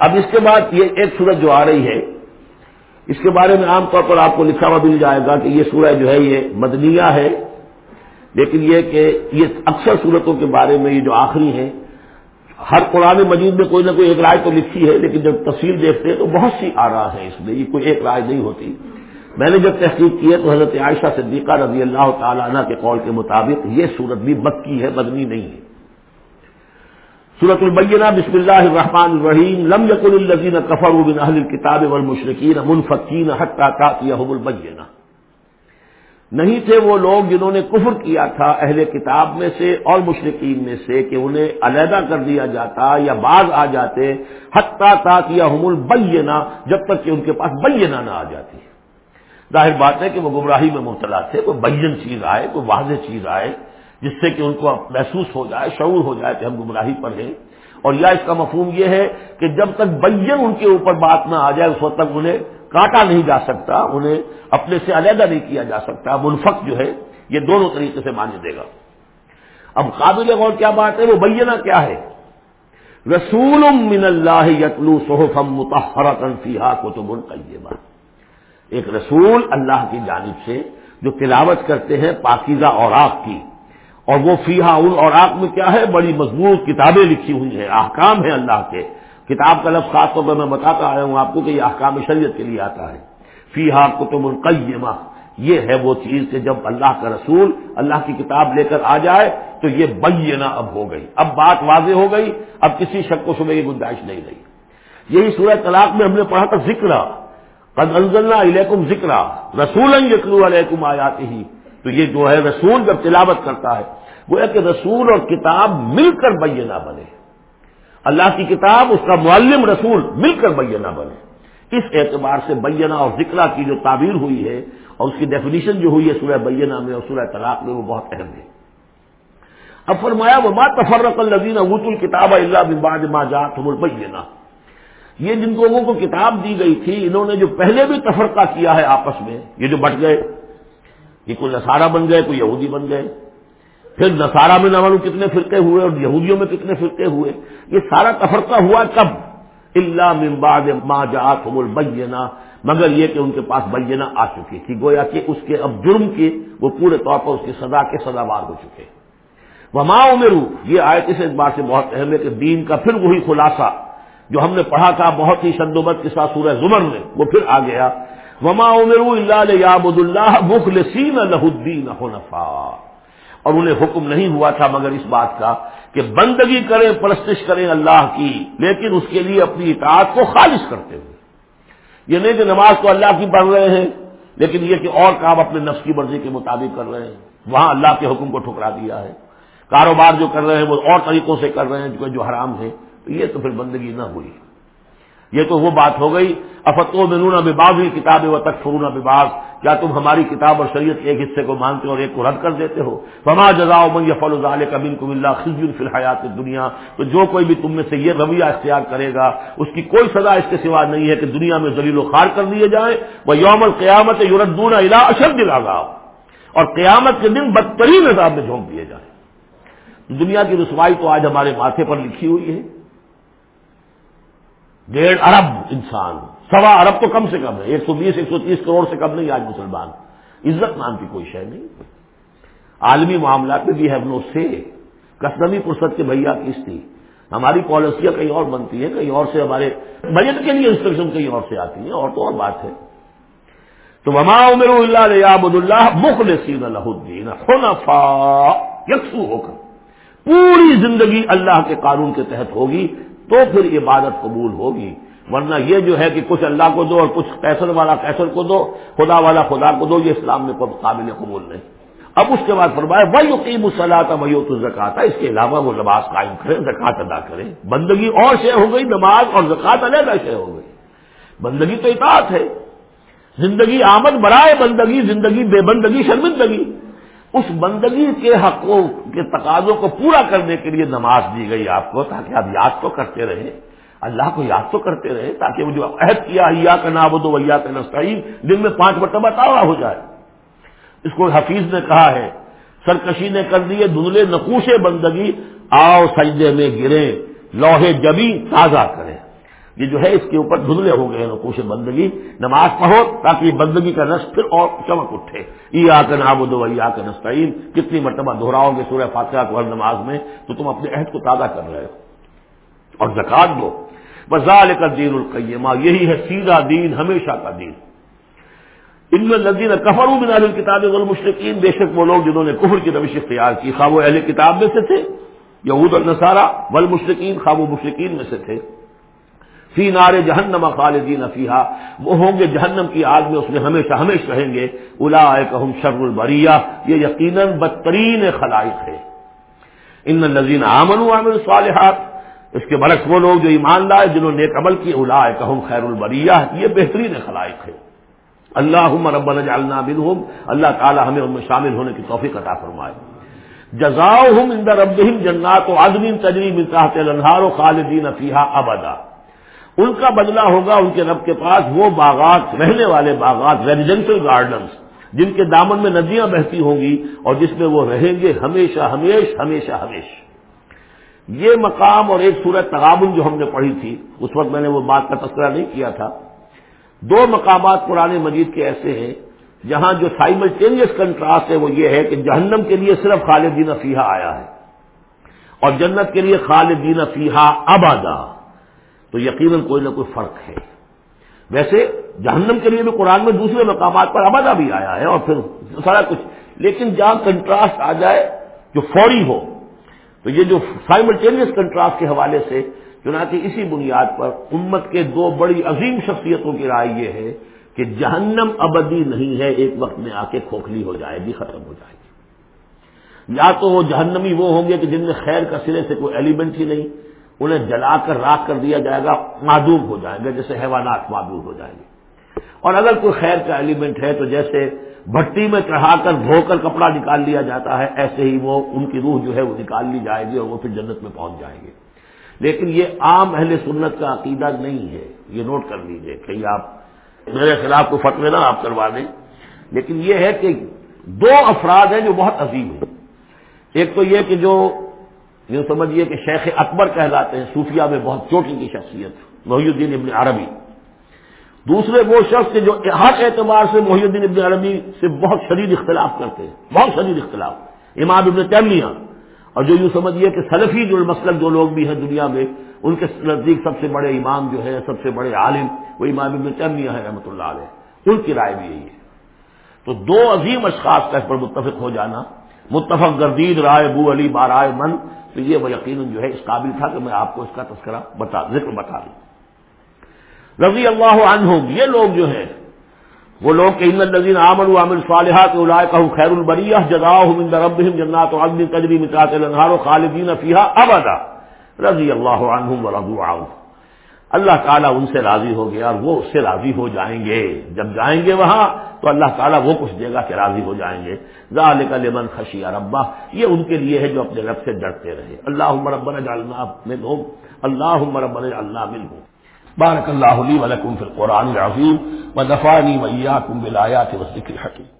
اب اس کے بعد یہ ایک سورج جو آ رہی ہے، اس کے بارے میں عام طور پر آپ کو لکھا ہوا مل جائے گا کہ یہ سورج جو ہے یہ مدنیہ ہے، لیکن یہ کہ یہ اکثر صورتوں کے بارے میں یہ جو آخری ہیں، ہر قرآن مجید میں کوئی نہ کوئی ایک رائے تو لکھی ہے، لیکن جب تفصیل دیکھتے ہیں تو بہت سی آ رہا ہے اس میں، یہ کوئی ایک رائے نہیں ہوتی۔ میں نے جب تحقیق کی ہے تو حضرت عائشہ صدیقہ رضی اللہ تعالی عنہ کے قول کے مطابق یہ صورت بھی مکی ہے، مدنی نہیں ہے۔ سورت البینہ، بسم اللہ الرحمن الرحیم، لم یقل الزین کفر بن اہل الكتاب والمشرکین منفقین حتی تاتیہم البینہ۔ نہیں تھے وہ لوگ جنہوں نے کفر کیا تھا اہل کتاب میں سے اور مشرقین میں سے کہ انہیں علیحدہ کر دیا جاتا یا بعض آ جاتے، حتیٰ تاتیہم البینہ، جب تک کہ ان کے پاس بینہ نہ آ جاتی۔ ظاہر بات ہے کہ وہ گمراہی میں مبتلا تھے، کوئی بین چیز آئے، کوئی واضح چیز آئے۔ جس سے کہ ان کو محسوس ہو جائے، شعور ہو جائے کہ ہم گمراہی پر ہیں۔ اور یا اس کا مفہوم یہ ہے کہ جب تک بین ان کے اوپر بات نہ آ جائے، اس وقت تک انہیں کاٹا نہیں جا سکتا، انہیں اپنے سے علیحدہ نہیں کیا جا سکتا۔ منفق جو ہے، یہ دونوں طریقے سے مانے دے گا۔ اب قابل غور کیا بات ہے؟ وہ بینا کیا ہے؟ رسول من اللہ یتلو صحفم متحرکن فیہا کتب القیمہ ایک رسول اللہ کی جانب سے جو تلاوت کرتے ہیں، پاکیزہ اوراق کی۔ اور وہ فیحا ان اور آپ میں کیا ہے؟ بڑی مضبوط کتابیں لکھی ہوئی ہیں، احکام ہیں اللہ کے۔ کتاب کا لفظ خاص طور پر میں بتاتا آیا ہوں آپ کو کہ یہ احکام شریعت کے لیے آتا ہے۔ فیحا کتب القیمہ یہ ہے وہ چیز کہ جب اللہ کا رسول اللہ کی کتاب لے کر آ جائے تو یہ بینہ اب ہو گئی۔ اب بات واضح ہو گئی، اب کسی شک و شبے کی گنجائش نہیں رہی۔ یہی سورہ طلاق میں ہم نے پڑھا تھا ذکر قد انزلنا الیکم ذکر رسول یقلو علیکم آیات ہی تو یہ جو ہے رسول جب تلاوت کرتا ہے وہ ہے کہ رسول اور کتاب مل کر بینہ بنے۔ اللہ کی کتاب، اس کا معلم رسول مل کر بینہ بنے۔ اس اعتبار سے بینہ اور ذکر کی جو تعبیر ہوئی ہے اور اس کی ڈیفینیشن جو ہوئی ہے سورہ بینہ میں اور سورہ طلاق میں وہ بہت اہم ہے۔ اب فرمایا وہ ماں تفرق الدین ابوت الکتاب اللہ بباد ما جات البینہ یہ جن لوگوں کو کتاب دی گئی تھی، انہوں نے جو پہلے بھی تفرقہ کیا ہے آپس میں، یہ جو بٹ گئے یہ کوئی نصارہ بن گئے، کوئی یہودی بن گئے۔ پھر نصارہ میں نہ کتنے فرقے ہوئے اور یہودیوں میں کتنے فرقے ہوئے۔ یہ سارا تفرقہ ہوا کب؟ اللہ ممباد ما جات البینہ۔ مگر یہ کہ ان کے پاس بینہ آ چکی تھی۔ گویا کہ اس کے اب جرم کی وہ پورے طور پر اس کی سزا کے سزاوار ہو چکے۔ وہ ماں عمرو یہ آئے اس اعتبار سے بہت اہم ہے کہ دین کا پھر وہی خلاصہ جو ہم نے پڑھا تھا بہت ہی شدوبت کے ساتھ سورہ زمر میں، وہ پھر آ گیا۔ وما عمر اللہ یابد اللہ مخلصین لہ الدین حنفا اور انہیں حکم نہیں ہوا تھا مگر اس بات کا کہ بندگی کریں، پرستش کریں اللہ کی، لیکن اس کے لیے اپنی اطاعت کو خالص کرتے ہوئے۔ یہ نہیں کہ نماز تو اللہ کی پڑھ رہے ہیں، لیکن یہ کہ اور کام اپنے نفس کی مرضی کے مطابق کر رہے ہیں۔ وہاں اللہ کے حکم کو ٹھکرا دیا ہے۔ کاروبار جو کر رہے ہیں وہ اور طریقوں سے کر رہے ہیں جو حرام ہے تو یہ تو پھر بندگی نہ ہوئی۔ یہ تو وہ بات ہو گئی۔ افتو میں نونا بباغ ہوئی کتاب و تک فرونا بباغ کیا تم ہماری کتاب اور شریعت کے ایک حصے کو مانتے ہو اور ایک کو رد کر دیتے ہو؟ فما جزا من یفل الزال کبین کو اللہ خزی فی الحیات دنیا تو جو کوئی بھی تم میں سے یہ رویہ اختیار کرے گا، اس کی کوئی سزا اس کے سوا نہیں ہے کہ دنیا میں ذلیل و خار کر دیے جائیں۔ وہ یوم القیامت یوردون الا اشد دلاگا اور قیامت کے دن بدترین نظام میں جھونک دیے جائیں۔ دنیا کی رسوائی تو آج ہمارے ماتھے پر لکھی ہوئی ہے۔ ڈیڑھ ارب انسان، سوا ارب تو کم سے کم ہے، ایک سو بیس، ایک سو تیس کروڑ سے کم نہیں آج مسلمان۔ عزت نام کی کوئی شے نہیں۔ عالمی معاملات میں بھی ہے نو سے کسنمی فرصت کے بھیا کس تھی۔ ہماری پالیسیاں کہیں اور بنتی ہیں، کہیں اور سے ہمارے بجٹ کے لیے انسٹرکشن کہیں اور سے آتی ہیں، اور تو اور بات ہے۔ تو وما عمر اللہ عبد اللہ مخلصین اللہ الدین خنفا یکسو ہو کر۔ پوری زندگی اللہ کے قانون کے تحت ہوگی۔ تو پھر عبادت قبول ہوگی۔ ورنہ یہ جو ہے کہ کچھ اللہ کو دو اور کچھ کیسر والا کیسر کو دو، خدا والا خدا کو دو، یہ اسلام میں قابل قبول نہیں۔ اب اس کے بعد فرمایا وہی عقیم صلاح کا وہی تو زکات ہے اس کے علاوہ وہ نماز قائم کرے زکات ادا کرے۔ بندگی اور شے ہو گئی، نماز اور زکات علیحدہ شے ہو گئی۔ بندگی تو اطاعت ہے۔ زندگی آمد، برائے بندگی، زندگی بے بندگی، شرمندگی۔ اس بندگی کے حقوں کے تقاضوں کو پورا کرنے کے لیے نماز دی گئی آپ کو تاکہ آپ یاد تو کرتے رہیں۔ اللہ کو یاد تو کرتے رہے تاکہ وہ جو عہد کیا یا کا نابود ویا کا نسطین دن میں پانچ مرتبہ تاوا ہو جائے۔ اس کو حفیظ نے کہا ہے، سرکشی نے کر دیے دھندلے نقوش بندگی، آؤ سجدے میں گرے لوہے جبی تازہ کرے یہ جو ہے اس کے اوپر دھندلے ہو گئے نقوش بندگی، نماز پڑھو تاکہ یہ بندگی کا رس پھر اور چمک اٹھے۔ ای آ کر ناب دو آ کر نسطین کتنی مرتبہ دہراؤ گے سورہ فاتحہ کو ہر نماز میں، تو تم اپنے عہد کو تازہ کر رہے ہو۔ اور زکات دو۔ بزال کا دین القیمہ یہی ہے سیدھا دین، ہمیشہ کا دین۔ ان میں لدین کفر بنا کتاب والمشرقین بے شک وہ لوگ جنہوں نے کفر کی روش اختیار کی خواب و اہل کتاب میں سے تھے، یہود النصارہ والمشرقین خواب و مشرقین میں سے تھے۔ فی نار جہنم خالدین فیحا وہ ہوں گے جہنم کی آگ میں، اس میں ہمیشہ ہمیشہ رہیں گے۔ الا شر البریہ۔ یہ یقیناً بدترین خلائق ہے ان نذین آمن عامر صالحات اس کے برعکس وہ لوگ جو ایمان لائے، جنہوں نے عمل کی الا کہ خیر البریہ۔ یہ بہترین خلائق ہے اللہ رب جالنا بن اللہ تعالیٰ ہمیں ان میں شامل ہونے کی توفیق عطا فرمائے۔ جزاؤ ہم اندر رب جنات و عدم تجریم النہار و خالدین فیحا ابدا۔ ان کا بدلہ ہوگا ان کے رب کے پاس وہ باغات، رہنے والے باغات ریزیڈینشل گارڈنس جن کے دامن میں ندیاں بہتی ہوں گی اور جس میں وہ رہیں گے ہمیشہ ہمیش ہمیشہ ہمیش یہ مقام اور ایک صورت تغابن جو ہم نے پڑھی تھی، اس وقت میں نے وہ بات کا تذکرہ نہیں کیا تھا۔ دو مقامات پرانے مجید کے ایسے ہیں، جہاں جو سائملٹینیس کنٹراسٹ ہے وہ یہ ہے کہ جہنم کے لیے صرف خالدین فیحا آیا ہے اور جنت کے لیے خالدین فیحا ابادا تو یقیناً کوئی نہ کوئی فرق ہے۔ ویسے جہنم کے لیے بھی قرآن میں دوسرے مقامات پر ابادا بھی آیا ہے اور پھر سارا کچھ۔ لیکن جہاں کنٹراسٹ آ جائے، جو فوری ہو، تو یہ جو سائملٹینیس کنٹراسٹ کے حوالے سے چنانچہ اسی بنیاد پر امت کے دو بڑی عظیم شخصیتوں کی رائے یہ ہے کہ جہنم ابدی نہیں ہے، ایک وقت میں آ کے کھوکھلی ہو جائے گی، ختم ہو جائے گی۔ یا تو وہ جہنمی وہ ہوں گے کہ جن میں خیر کا سرے سے کوئی ایلیمنٹ ہی نہیں انہیں جلا کر راک کر دیا جائے گا، معدوم ہو جائے گا جیسے حیوانات معدوم ہو جائیں گے۔ اور اگر کوئی خیر کا ایلیمنٹ ہے تو جیسے بھٹی میں چڑھا کر دھو کر کپڑا نکال لیا جاتا ہے، ایسے ہی وہ ان کی روح جو ہے وہ نکال لی جائے گی اور وہ پھر جنت میں پہنچ جائیں گے۔ لیکن یہ عام اہل سنت کا عقیدہ نہیں ہے۔ یہ نوٹ کر لیجیے کہیں آپ میرے خلاف کو فتوے نہ آپ کروا دیں۔ لیکن یہ ہے کہ دو افراد ہیں جو بہت عظیم ہیں۔ ایک تو یہ کہ جو یوں سمجھیے کہ شیخ اکبر کہلاتے ہیں صوفیہ میں بہت چوٹی کی شخصیت محی الدین ابن عربی۔ دوسرے وہ شخص کے جو ہر اعتبار سے محی الدین ابن عربی سے بہت شدید اختلاف کرتے ہیں، بہت شدید اختلاف۔ امام ابن تیمیہ، اور جو یوں سمجھیے کہ سلفی جو مسلک جو لوگ بھی ہیں دنیا میں، ان کے نزدیک سب سے بڑے امام جو ہے سب سے بڑے عالم، وہ امام ابن تیمیہ ہے رحمۃ اللہ علیہ۔ ان کی رائے بھی یہی ہے۔ تو دو عظیم اشخاص کا اس پر متفق ہو جانا، متفق گردید، رائے بو علی بارائے من تو یہ وہ یقیناً جو ہے اس قابل تھا کہ میں آپ کو اس کا تذکرہ بتا ذکر بتا دوں۔ رضی اللہ عنہم، یہ لوگ جو ہیں، وہ لوگ کہ ان النزین عامر عامر صالحات کہ خیر البریہ عند رب جنات عدم تجری تحتها النہار خالدین فیحا ابدا۔ رضی اللہ عنہم ورضوا عنہ اللہ تعالیٰ ان سے راضی ہو گیا اور وہ اس سے راضی ہو جائیں گے۔ جب جائیں گے وہاں تو اللہ تعالیٰ وہ کچھ دے گا کہ راضی ہو جائیں گے۔ ذالک لمن خشی ربا یہ ان کے لیے ہے جو اپنے رب سے ڈرتے رہے۔ اللہ ربنا جعلنا من ہوں اللہ ربنا جعلنا من ہوں بارک اللہ علی ولکم فی القرآن العظیم، و دفانی ویاکم بالآیات والذکر الحکیم۔